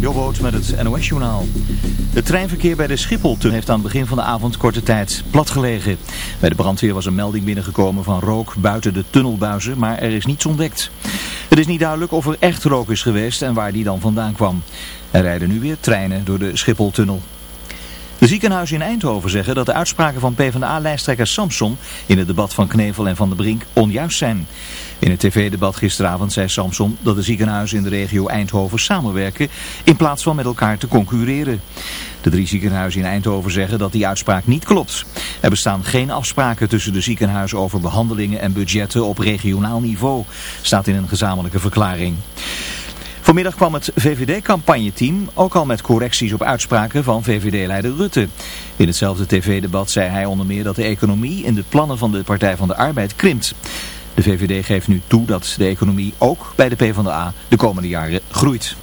Jobboot met het NOS-journaal. Het treinverkeer bij de Schiphol heeft aan het begin van de avond korte tijd platgelegen. Bij de brandweer was een melding binnengekomen van rook buiten de tunnelbuizen, maar er is niets ontdekt. Het is niet duidelijk of er echt rook is geweest en waar die dan vandaan kwam. Er rijden nu weer treinen door de Schipholtunnel. De ziekenhuizen in Eindhoven zeggen dat de uitspraken van PvdA-lijsttrekker Samson in het debat van Knevel en Van der Brink onjuist zijn. In het tv-debat gisteravond zei Samson dat de ziekenhuizen in de regio Eindhoven samenwerken in plaats van met elkaar te concurreren. De drie ziekenhuizen in Eindhoven zeggen dat die uitspraak niet klopt. Er bestaan geen afspraken tussen de ziekenhuizen over behandelingen en budgetten op regionaal niveau, staat in een gezamenlijke verklaring. Vanmiddag kwam het VVD-campagneteam ook al met correcties op uitspraken van VVD-leider Rutte. In hetzelfde tv-debat zei hij onder meer dat de economie in de plannen van de Partij van de Arbeid krimpt. De VVD geeft nu toe dat de economie ook bij de PvdA de komende jaren groeit.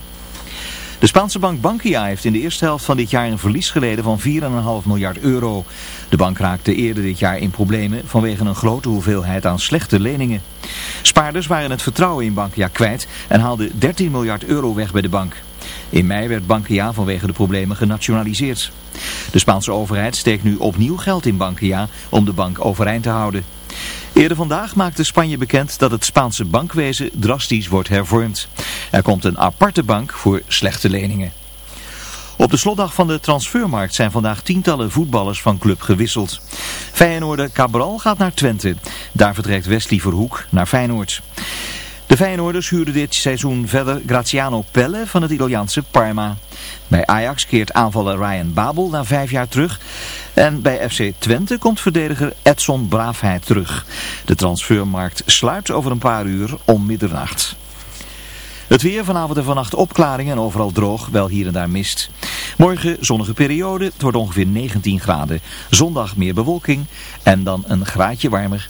De Spaanse bank Bankia heeft in de eerste helft van dit jaar een verlies geleden van 4,5 miljard euro. De bank raakte eerder dit jaar in problemen vanwege een grote hoeveelheid aan slechte leningen. Spaarders waren het vertrouwen in Bankia kwijt en haalden 13 miljard euro weg bij de bank. In mei werd Bankia vanwege de problemen genationaliseerd. De Spaanse overheid steekt nu opnieuw geld in Bankia om de bank overeind te houden. Eerder vandaag maakte Spanje bekend dat het Spaanse bankwezen drastisch wordt hervormd. Er komt een aparte bank voor slechte leningen. Op de slotdag van de transfermarkt zijn vandaag tientallen voetballers van club gewisseld. Feyenoorder Cabral gaat naar Twente. Daar vertrekt Wesley Verhoek naar Feyenoord. De Feyenoorders huurden dit seizoen verder Graziano Pelle van het Italiaanse Parma. Bij Ajax keert aanvaller Ryan Babel na vijf jaar terug. En bij FC Twente komt verdediger Edson Braafheid terug. De transfermarkt sluit over een paar uur om middernacht. Het weer vanavond en vannacht opklaringen en overal droog, wel hier en daar mist. Morgen zonnige periode, het wordt ongeveer 19 graden. Zondag meer bewolking en dan een graadje warmer.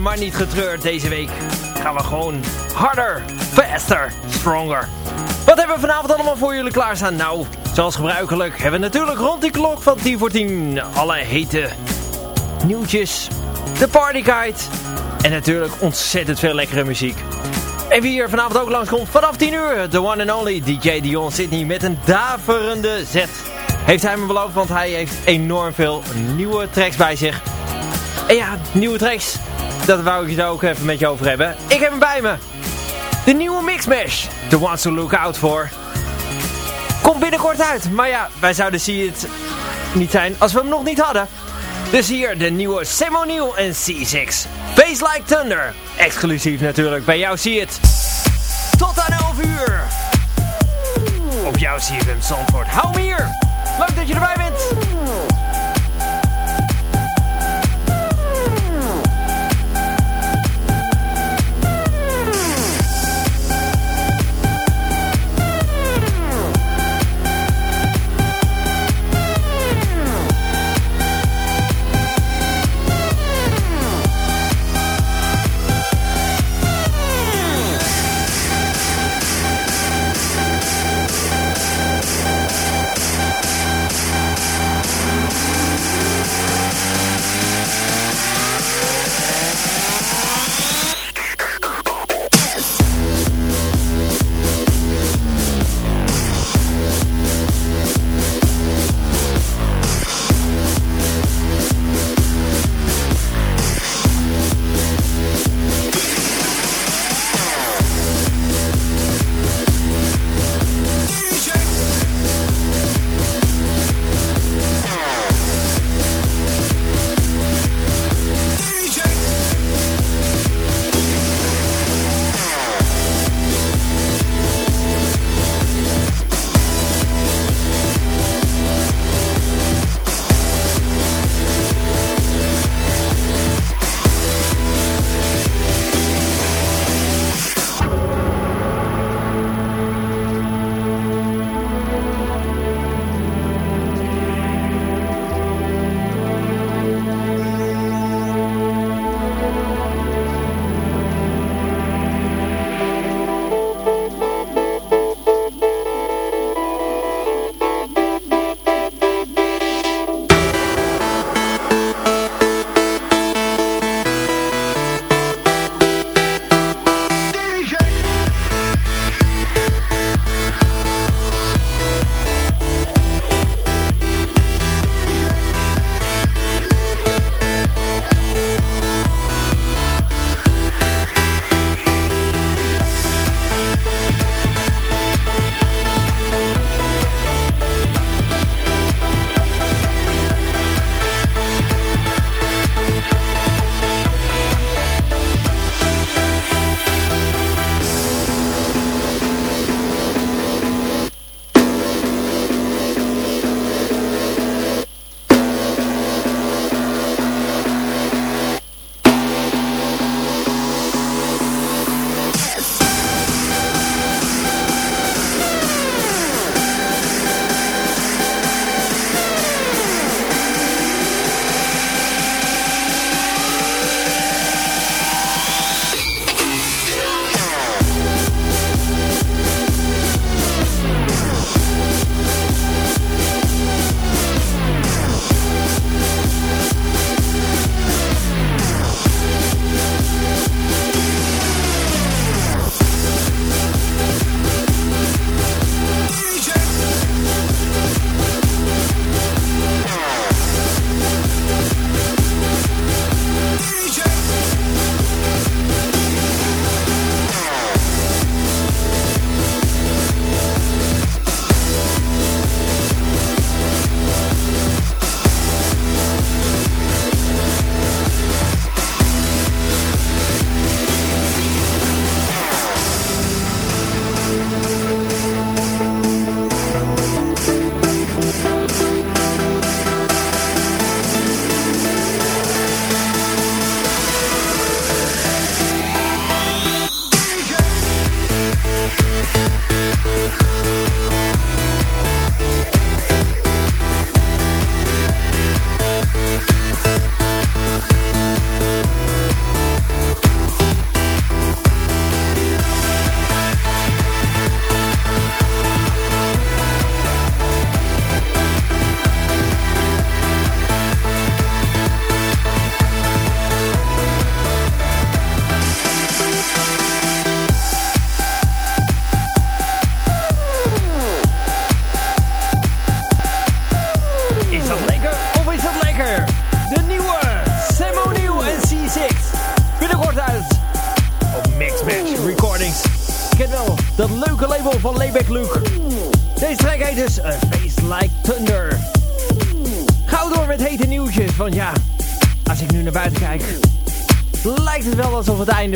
Maar niet getreurd. Deze week gaan we gewoon harder, faster, stronger. Wat hebben we vanavond allemaal voor jullie klaarstaan? Nou, zoals gebruikelijk hebben we natuurlijk rond die klok van 10 voor 10 alle hete nieuwtjes, de partyguide en natuurlijk ontzettend veel lekkere muziek. En wie hier vanavond ook langskomt vanaf 10 uur, de one and only DJ Dion Sydney met een daverende zet. Heeft hij me beloofd, want hij heeft enorm veel nieuwe tracks bij zich. En ja, nieuwe tracks, dat wou ik het ook even met je over hebben. Ik heb hem bij me. De nieuwe Mixmash, The Ones to Look Out For. Komt binnenkort uit, maar ja, wij zouden zien het niet zijn als we hem nog niet hadden. Dus hier de nieuwe Sam en C6. Face Like Thunder. Exclusief natuurlijk bij jou zie het. Tot aan 11 uur. Op jouw CFM Zandvoort. Hou me hier. Leuk dat je erbij bent.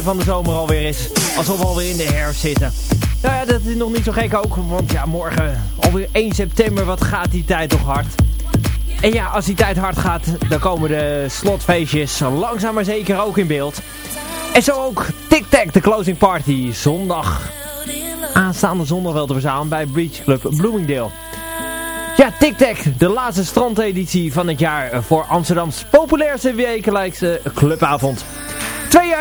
Van de zomer alweer is. Alsof we alweer in de herfst zitten. Nou ja, dat is nog niet zo gek ook, want ja, morgen alweer 1 september, wat gaat die tijd toch hard. En ja, als die tijd hard gaat, dan komen de slotfeestjes langzaam maar zeker ook in beeld. En zo ook Tic Tac, de closing party, zondag. Aanstaande zondag wel te verzamelen bij Beach Club Bloomingdale. Ja, Tic Tac, de laatste strandeditie van het jaar voor Amsterdams populairste wekelijkse clubavond.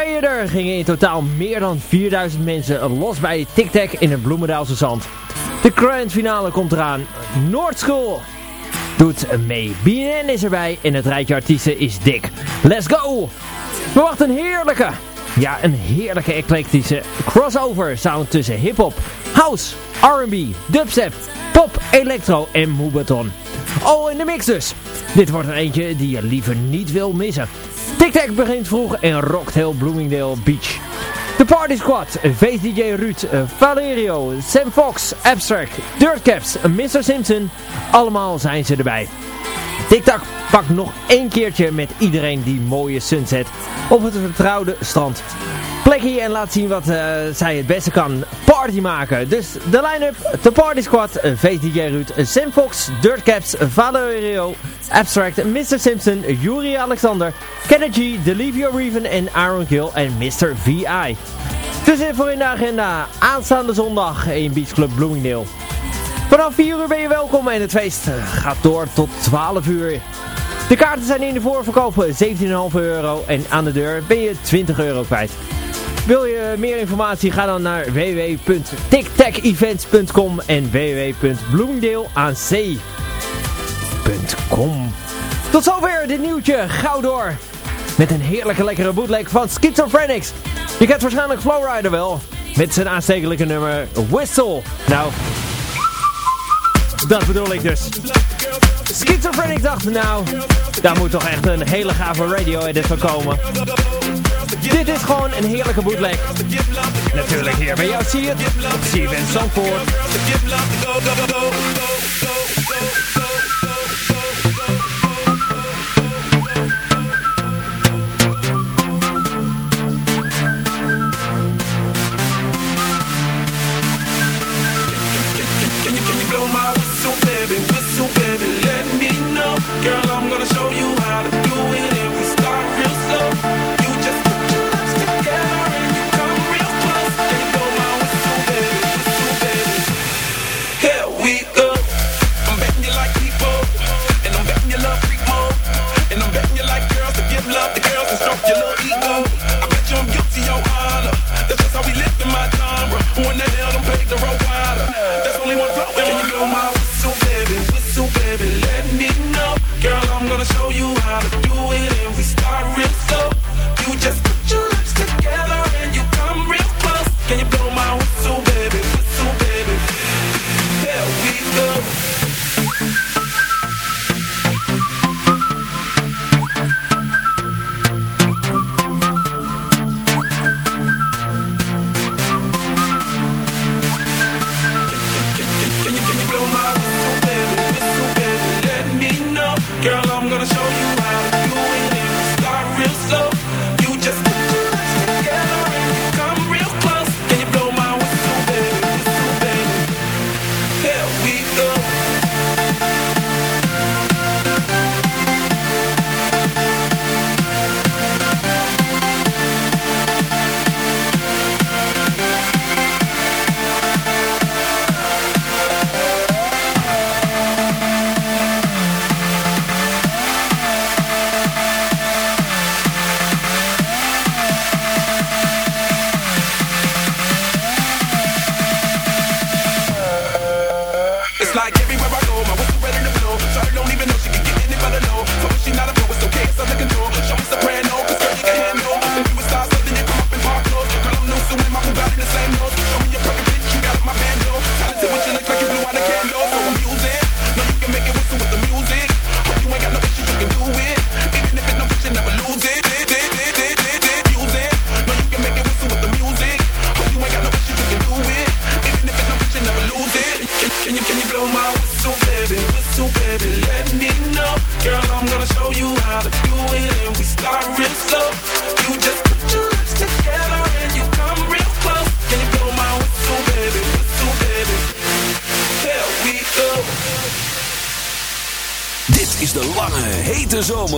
Eerder gingen in totaal meer dan 4000 mensen los bij Tic Tac in het Bloemendaalse zand. De grand finale komt eraan. Noordschool doet mee. BNN is erbij en het rijtje artiesten is dik. Let's go! Verwacht een heerlijke, ja een heerlijke eclectische crossover sound tussen hip-hop, house, R&B, dubstep, pop, electro en moobaton. Al in de mix dus. Dit wordt er eentje die je liever niet wil missen. Tic Tac begint vroeg en rockt heel Bloomingdale Beach. De Party Squad, VDJ Ruud, Valerio, Sam Fox, Abstract, Dirtcaps, Mr. Simpson, allemaal zijn ze erbij. TikTok pakt nog één keertje met iedereen die mooie sunset op het vertrouwde strand. Plekje en laat zien wat uh, zij het beste kan. Party maken. Dus de line-up, de Party Squad, VDJ Ruud, Sam Fox, Dirtcaps, Valerio, Abstract, Mr. Simpson, Yuri Alexander, Kenneth G, Delivio Reven en Aaron Gill en Mr. VI. Dus voor in de agenda aanstaande zondag in Beach Club Bloomingdale. Vanaf 4 uur ben je welkom en het feest gaat door tot 12 uur. De kaarten zijn in de voorverkoop 17,5 euro en aan de deur ben je 20 euro kwijt. Wil je meer informatie, ga dan naar www.tictacevents.com en www.bloomingdaleac.com Tot zover dit nieuwtje, gauw door! Met een heerlijke lekkere bootleg van Schizophrenics. Je kent waarschijnlijk Flowrider wel, met zijn aanstekelijke nummer Whistle. Nou, dat bedoel ik dus. Schizophrenic dacht nou, daar moet toch echt een hele gave radio edit van komen. Dit is gewoon een heerlijke bootleg. Natuurlijk hier bij jou zie je het. Zie je Zandvoort.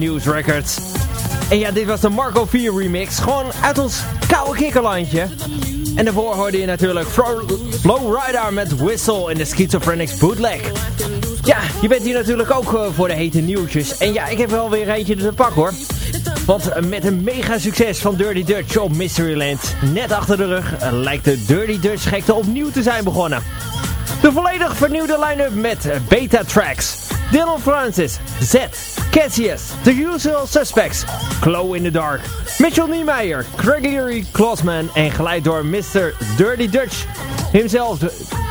News Records. En ja, dit was de Marco 4 remix, gewoon uit ons koude kikkerlandje. En daarvoor hoorde je natuurlijk Flow Rider met Whistle in de Schizophrenics bootleg. Ja, je bent hier natuurlijk ook eh, voor de hete nieuwtjes. En ja, ik heb wel weer eentje te pak hoor. Want met een mega succes van Dirty Dutch op Mysteryland net achter de rug lijkt de Dirty Dutch gekte opnieuw te zijn begonnen. De volledig vernieuwde line-up met beta tracks. Dylan Francis, Z, Cassius, The Usual Suspects, Glow in the Dark, Mitchell Niemeyer, Gregory Klossman en geleid door Mr. Dirty Dutch himself,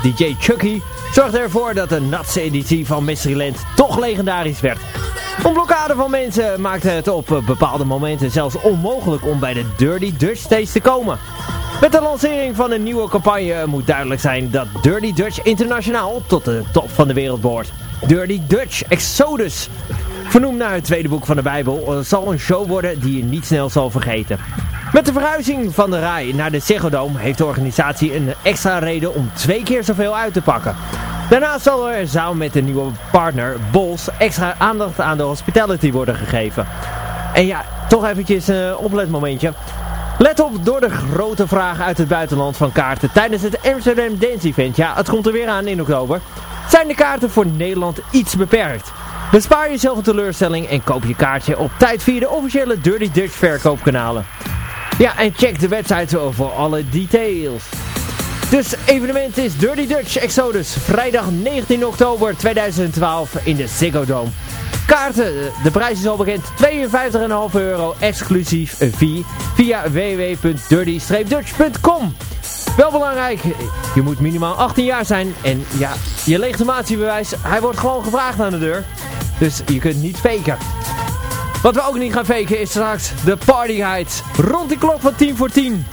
DJ Chucky, zorgde ervoor dat de natse editie van Mysteryland toch legendarisch werd. Een blokkade van mensen maakte het op bepaalde momenten zelfs onmogelijk om bij de Dirty Dutch stage te komen. Met de lancering van een nieuwe campagne moet duidelijk zijn dat Dirty Dutch internationaal tot de top van de wereld behoort. Dirty Dutch Exodus, vernoemd naar het tweede boek van de Bijbel, zal een show worden die je niet snel zal vergeten. Met de verhuizing van de RAI naar de Dome heeft de organisatie een extra reden om twee keer zoveel uit te pakken. Daarnaast zal er samen met de nieuwe partner Bols extra aandacht aan de hospitality worden gegeven. En ja, toch eventjes een opletmomentje. Let op, door de grote vraag uit het buitenland van kaarten tijdens het Amsterdam Dance Event, ja, het komt er weer aan in oktober, zijn de kaarten voor Nederland iets beperkt. Bespaar jezelf een teleurstelling en koop je kaartje op tijd via de officiële Dirty Dutch verkoopkanalen. Ja, en check de website voor alle details. Dus evenement is Dirty Dutch Exodus, vrijdag 19 oktober 2012 in de Ziggo Dome. Kaarten, de prijs is al bekend, 52,5 euro exclusief via, via www.dirty-dutch.com. Wel belangrijk, je moet minimaal 18 jaar zijn en ja, je legitimatiebewijs, hij wordt gewoon gevraagd aan de deur. Dus je kunt niet faken. Wat we ook niet gaan faken is straks de partyguide. Rond die klok van 10 voor 10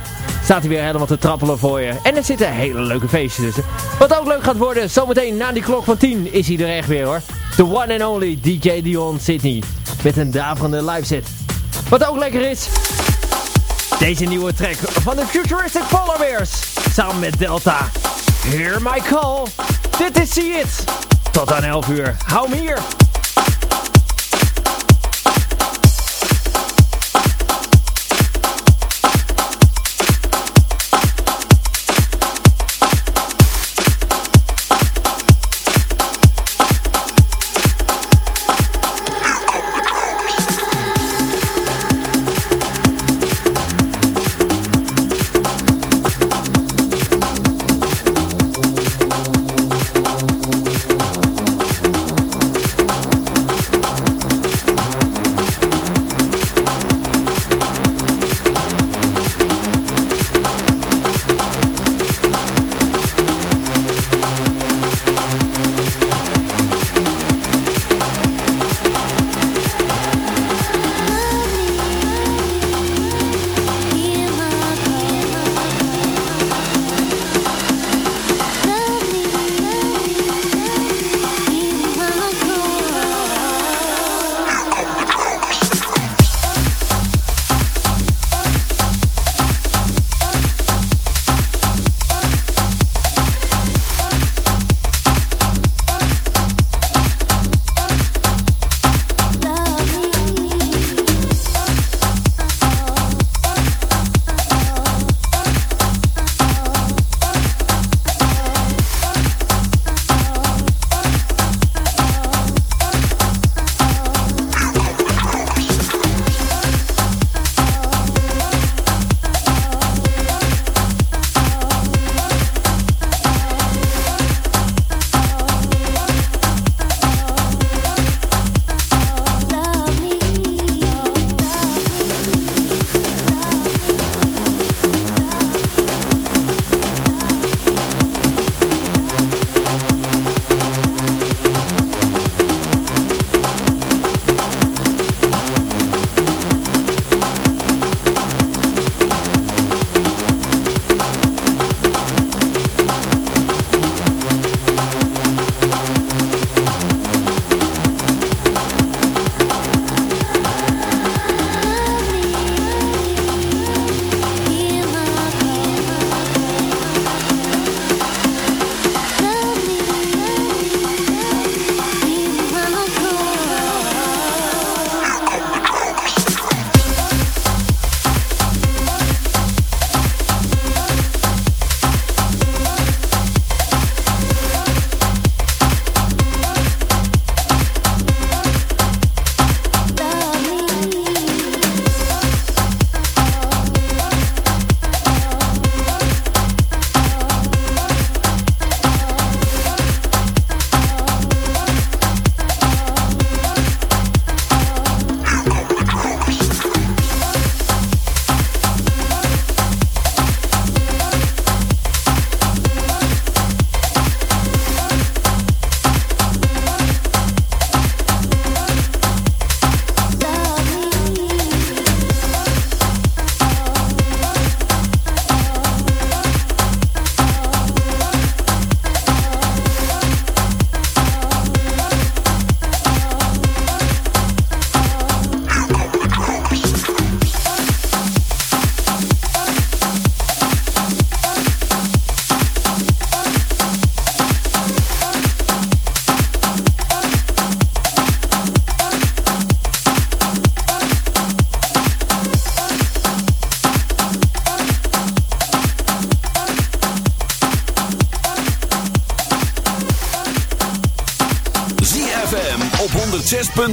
staat hij weer helemaal te trappelen voor je. En er zitten hele leuke feestjes tussen. Wat ook leuk gaat worden, zometeen na die klok van 10 is hij er echt weer hoor. The one and only DJ Dion Sydney. Met een daverende live set. Wat ook lekker is, deze nieuwe track van de Futuristic Polar Bears. Samen met Delta. Hear my call. Dit is See It. Tot aan 11 uur. Hou me hier.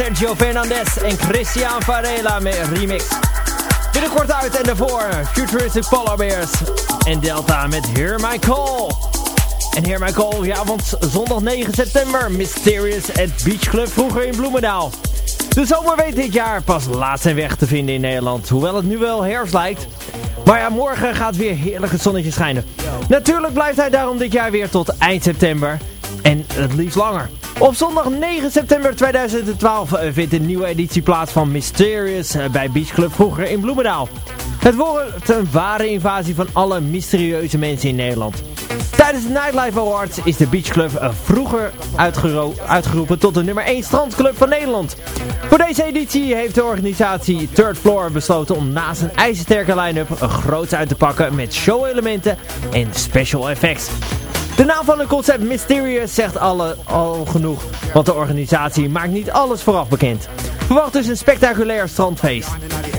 Sergio Fernandez en Christian Varela met remix. Binnenkort uit en daarvoor Futuristic Polar Bears en Delta met Hear My Call. En Hear My Call, ja, want zondag 9 september, Mysterious at Beach Club vroeger in Bloemendaal. De zomer weet dit jaar pas laat zijn weg te vinden in Nederland, hoewel het nu wel herfst lijkt. Maar ja, morgen gaat weer heerlijk het zonnetje schijnen. Natuurlijk blijft hij daarom dit jaar weer tot eind september. En het liefst langer. Op zondag 9 september 2012 eh, vindt een nieuwe editie plaats van Mysterious eh, bij Beach Club vroeger in Bloemendaal. Het wordt een ware invasie van alle mysterieuze mensen in Nederland. Tijdens de Nightlife Awards is de Beach Club eh, vroeger uitgeroepen tot de nummer 1 strandclub van Nederland. Voor deze editie heeft de organisatie Third Floor besloten om naast een ijzersterke line-up groots uit te pakken met show-elementen en special effects. De naam van het concept Mysterious zegt alle, al genoeg, want de organisatie maakt niet alles vooraf bekend. Verwacht dus een spectaculair strandfeest.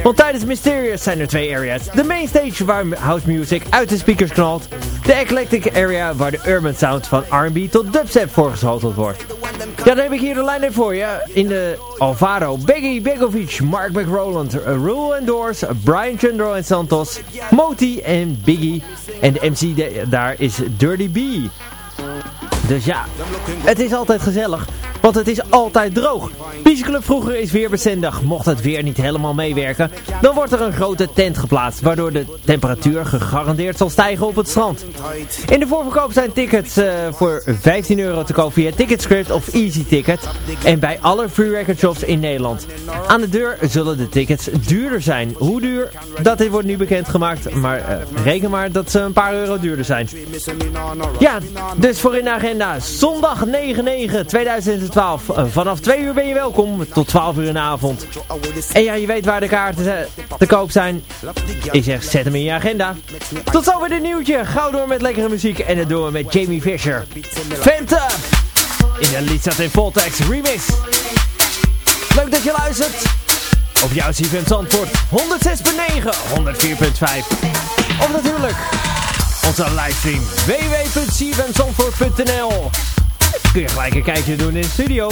Want tijdens Mysterious zijn er twee areas. De main stage waar house music uit de speakers knalt. De eclectic area waar de urban sound van R&B tot dubstep voorgeschoteld wordt. Ja, dan heb ik hier de lijn voor je. In de Alvaro, Beggy Begovic, Mark McRoland, Rule and Doors, Brian Chundro en Santos, Moti en Biggie. En de MC daar is Dirty B. Dus ja, het is altijd gezellig. Want het is altijd droog. Club vroeger is weer bestendig. Mocht het weer niet helemaal meewerken, dan wordt er een grote tent geplaatst. Waardoor de temperatuur gegarandeerd zal stijgen op het strand. In de voorverkoop zijn tickets uh, voor 15 euro te koop via Ticketscript of Easy Ticket. En bij alle free record shops in Nederland. Aan de deur zullen de tickets duurder zijn. Hoe duur? Dat wordt nu bekendgemaakt. Maar uh, reken maar dat ze een paar euro duurder zijn. Ja, dus voor in de agenda. Zondag 9-9-2020. 12. Eh, vanaf 2 uur ben je welkom, tot 12 uur in de avond. En ja, je weet waar de kaarten te koop zijn. Ik zeg, zet hem in je agenda. Tot zover dit nieuwtje. Gauw door met lekkere muziek en het doen we met Jamie Fisher. Fanta! In de Lisa T. Voltex remix. Leuk dat je luistert. Op jouw CFM Zandvoort 106.9, 104.5. Of natuurlijk onze livestream www.cfmzandvoort.nl kun je gelijk een kijkje doen in de studio.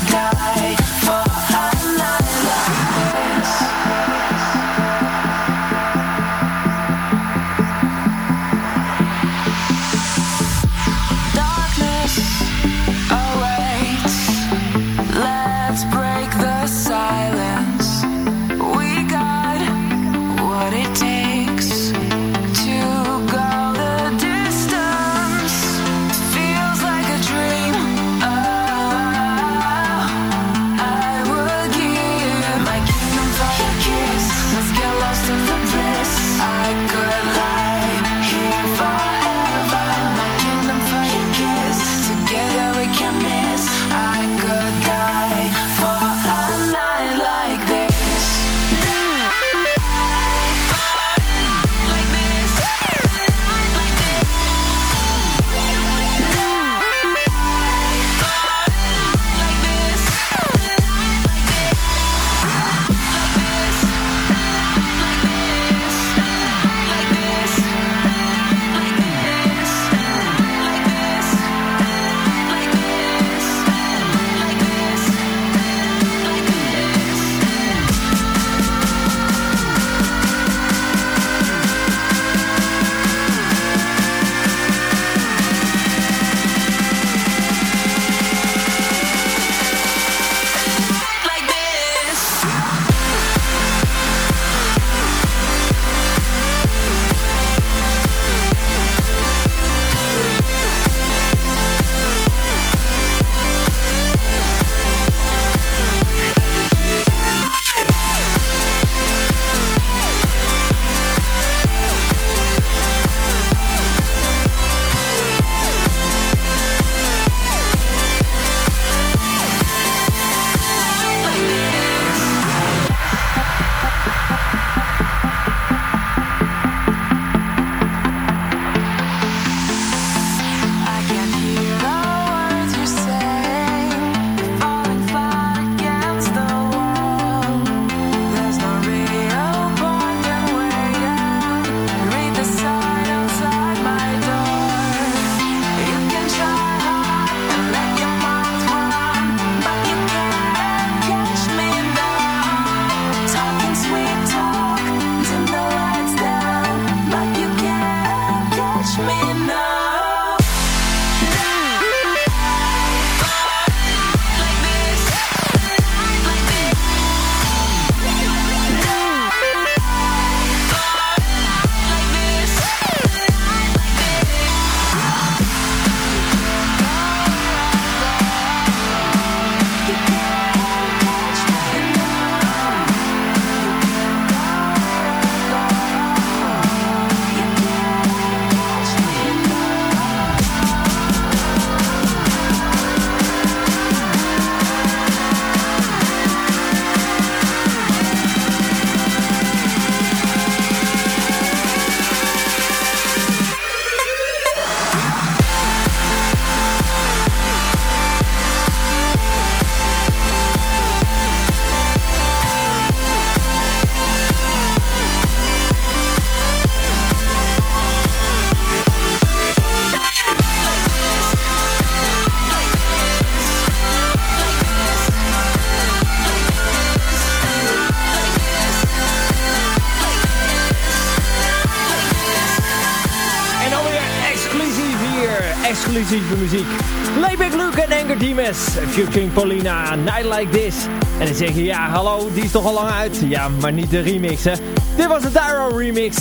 Dimes. Featuring Paulina. Night Like This. En dan zeg je, ja hallo, die is toch al lang uit. Ja, maar niet de remix hè. Dit was de Dyro remix.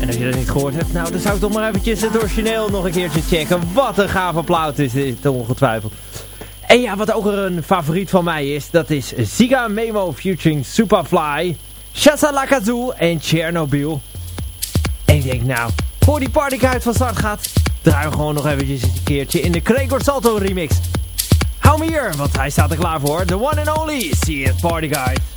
En als je dat niet gehoord hebt, nou dan zou ik toch maar eventjes het origineel nog een keertje checken. Wat een gave plaat is dit, ongetwijfeld. En ja, wat ook een favoriet van mij is, dat is Ziga Memo featuring Superfly, Shasa Lakazu en Chernobyl. En ik denk, nou, voor die partykuit van start gaat, draaien we gewoon nog eventjes een keertje in de Gregor Salto remix. Hou me hier, want hij staat er klaar voor. The one and only, See It Party Guide.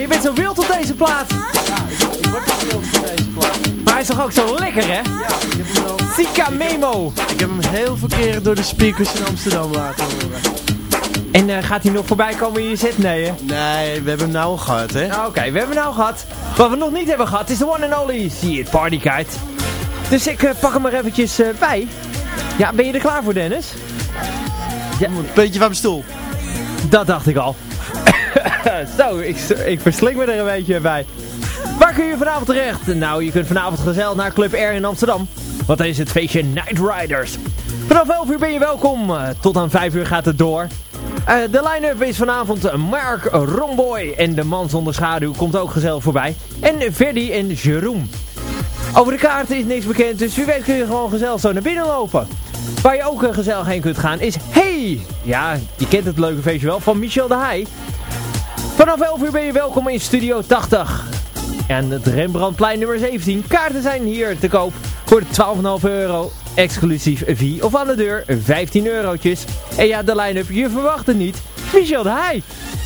Deze plaat. Ik word niet veel van deze plaat. Maar hij is toch ook zo lekker, hè? Ja, ik heb hem wel. Sika Memo. Ik heb hem heel veel keren door de speakers in Amsterdam laten horen. En eh, gaat hij nog voorbij komen in je set? Nee, hè? Nee, we hebben hem nou al gehad, hè? Nou, Oké, we hebben hem nou gehad. Wat we nog niet hebben gehad is de one and only See It Party Kite. Dus ik eh, pak hem er eventjes eh, bij. Ja, ben je er klaar voor, Dennis? Ja, Beetje van mijn stoel. dat dacht ik al. Zo, ik, ik versling me er een beetje bij. Waar kun je vanavond terecht? Nou, je kunt vanavond gezellig naar Club R in Amsterdam. Dan is het feestje Night Riders. Vanaf 11 uur ben je welkom. Eh, tot aan 5 uur gaat het door. Eh, de line-up is vanavond Mark Romboy. En de man zonder schaduw komt ook gezellig voorbij. En Verdi en Jeroen. Over de kaarten is niks bekend, dus wie weet kun je gewoon gezellig zo naar binnen lopen. Waar je ook eh, gezellig heen kunt gaan is Hey! Ja, je kent het leuke feestje wel, van Michel de Heij. Vanaf 11 uur ben je welkom in Studio 80. En het Rembrandtplein nummer 17. Kaarten zijn hier te koop voor 12,5 euro. Exclusief V of aan de deur 15 eurotjes. En ja, de line-up, je verwacht het niet. Michel de Heij.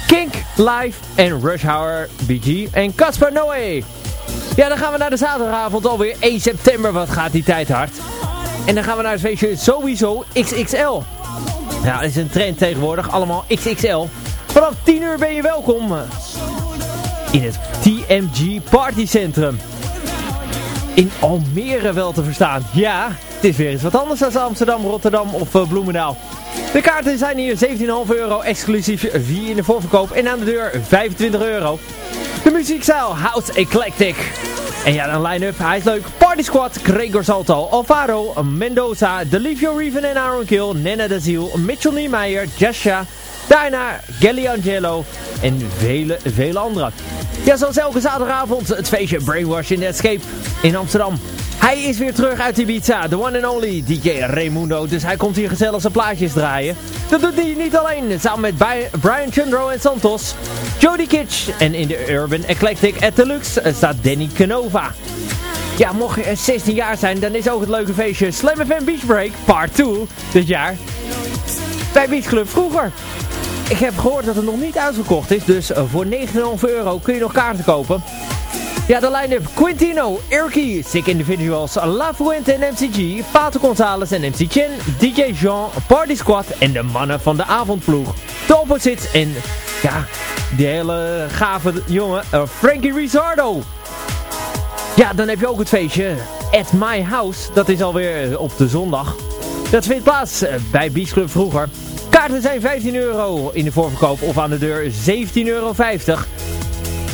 Kink, Live en Rush Hour, BG en Caspar Noé. Ja, dan gaan we naar de zaterdagavond alweer 1 september. Wat gaat die tijd hard. En dan gaan we naar het feestje sowieso XXL. Ja, dat is een trend tegenwoordig. Allemaal XXL. Vanaf 10 uur ben je welkom. In het TMG Party Centrum. In Almere wel te verstaan. Ja, het is weer eens wat anders dan Amsterdam, Rotterdam of eh, Bloemendaal. De kaarten zijn hier 17,5 euro exclusief 4 in de voorverkoop en aan de deur 25 euro. De muziekstijl House Eclectic. En ja, dan line-up, hij is leuk. Party Squad, Gregor Salto, Alvaro, Mendoza, Delivio Reven en Aaron Kill, Nena de Ziel, Mitchell Niemeyer, Jasha, daarna Gelly Angelo en vele, vele anderen. Ja, zoals elke zaterdagavond het feestje Brainwash in the Escape in Amsterdam. Hij is weer terug uit Ibiza, de one and only DJ Raimundo. Dus hij komt hier gezellig zijn plaatjes draaien. Dat doet hij niet alleen, samen met Brian Chundro en Santos, Jody Kitsch en in de Urban Eclectic at Deluxe staat Danny Canova. Ja, mocht je 16 jaar zijn, dan is ook het leuke feestje Slam FM Beach Break Part 2 dit jaar. Bij Beach Club vroeger. Ik heb gehoord dat het nog niet uitverkocht is, dus voor 9,5 euro kun je nog kaarten kopen. Ja, de line-up Quintino, Irky, Sick Individuals, La Fuente en MCG, Pato Gonzalez en MC Chen, DJ Jean, Party Squad en de mannen van de avondploeg. De opposites en, ja, die hele gave jongen, eh, Frankie Rizzardo. Ja, dan heb je ook het feestje At My House, dat is alweer op de zondag. Dat vindt plaats eh, bij Beach Club vroeger. Kaarten zijn 15 euro in de voorverkoop of aan de deur 17,50 euro.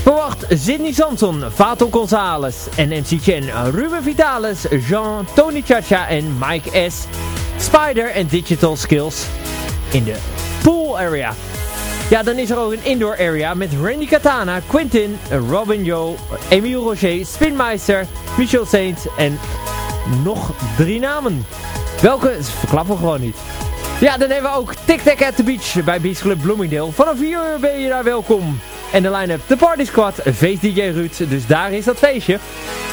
Verwacht Sidney Samson, Vato Gonzalez en MC Chen, Ruben Vitalis, Jean, Tony Chacha en Mike S. Spider en Digital Skills in de pool area. Ja, dan is er ook een indoor area met Randy Katana, Quintin, Robin Joe, Emile Roger, Spinmeister, Michel Saint en nog drie namen. Welke? Verklappen gewoon niet. Ja, dan hebben we ook Tic Tac at the Beach bij Beach Club Bloomingdale. Vanaf 4 uur ben je daar welkom. En de line-up, de Party Squad, Feest DJ Ruud, dus daar is dat feestje.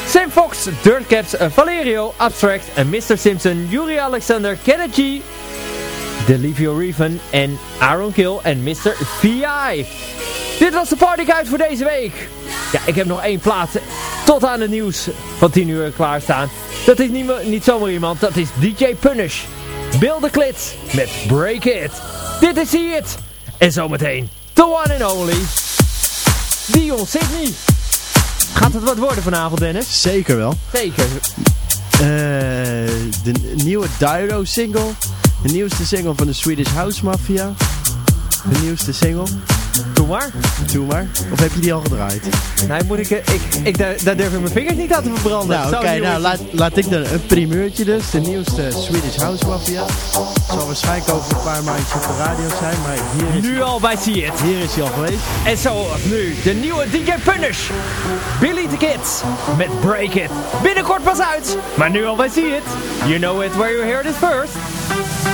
Sam Fox, Dirtcaps, Valerio, Abstract, Mr. Simpson, Yuri Alexander, Kenneth G, Delivio Reven en Aaron Kill en Mr. VI. Dit was de partyguide voor deze week. Ja, ik heb nog één plaat tot aan het nieuws van 10 uur klaarstaan. Dat is niet, niet zomaar iemand, dat is DJ Punish. Bill de Klits met Break It. Dit is See It. En zometeen, the one and only, Dion Sydney. Gaat het wat worden vanavond, Dennis? Zeker wel. Zeker. Eh, de nieuwe Dyro single. De nieuwste single van de Swedish House Mafia. De nieuwste single. Doe maar. Doe maar. Of heb je die al gedraaid? Nee, moet ik, eh, ik, ik daar, daar durf ik mijn vingers niet aan te verbranden. Nou, oké, nou laat, laat ik dan een primeurtje dus. De nieuwste Swedish House Mafia. Zal waarschijnlijk over een paar maandjes op de radio zijn, maar hier is, Nu al bij See It. hier is hij al geweest. En zo nu de nieuwe DJ Punish. Billy the Kids met Break It. Binnenkort pas uit, maar nu al bij See It. You know it where you heard it first.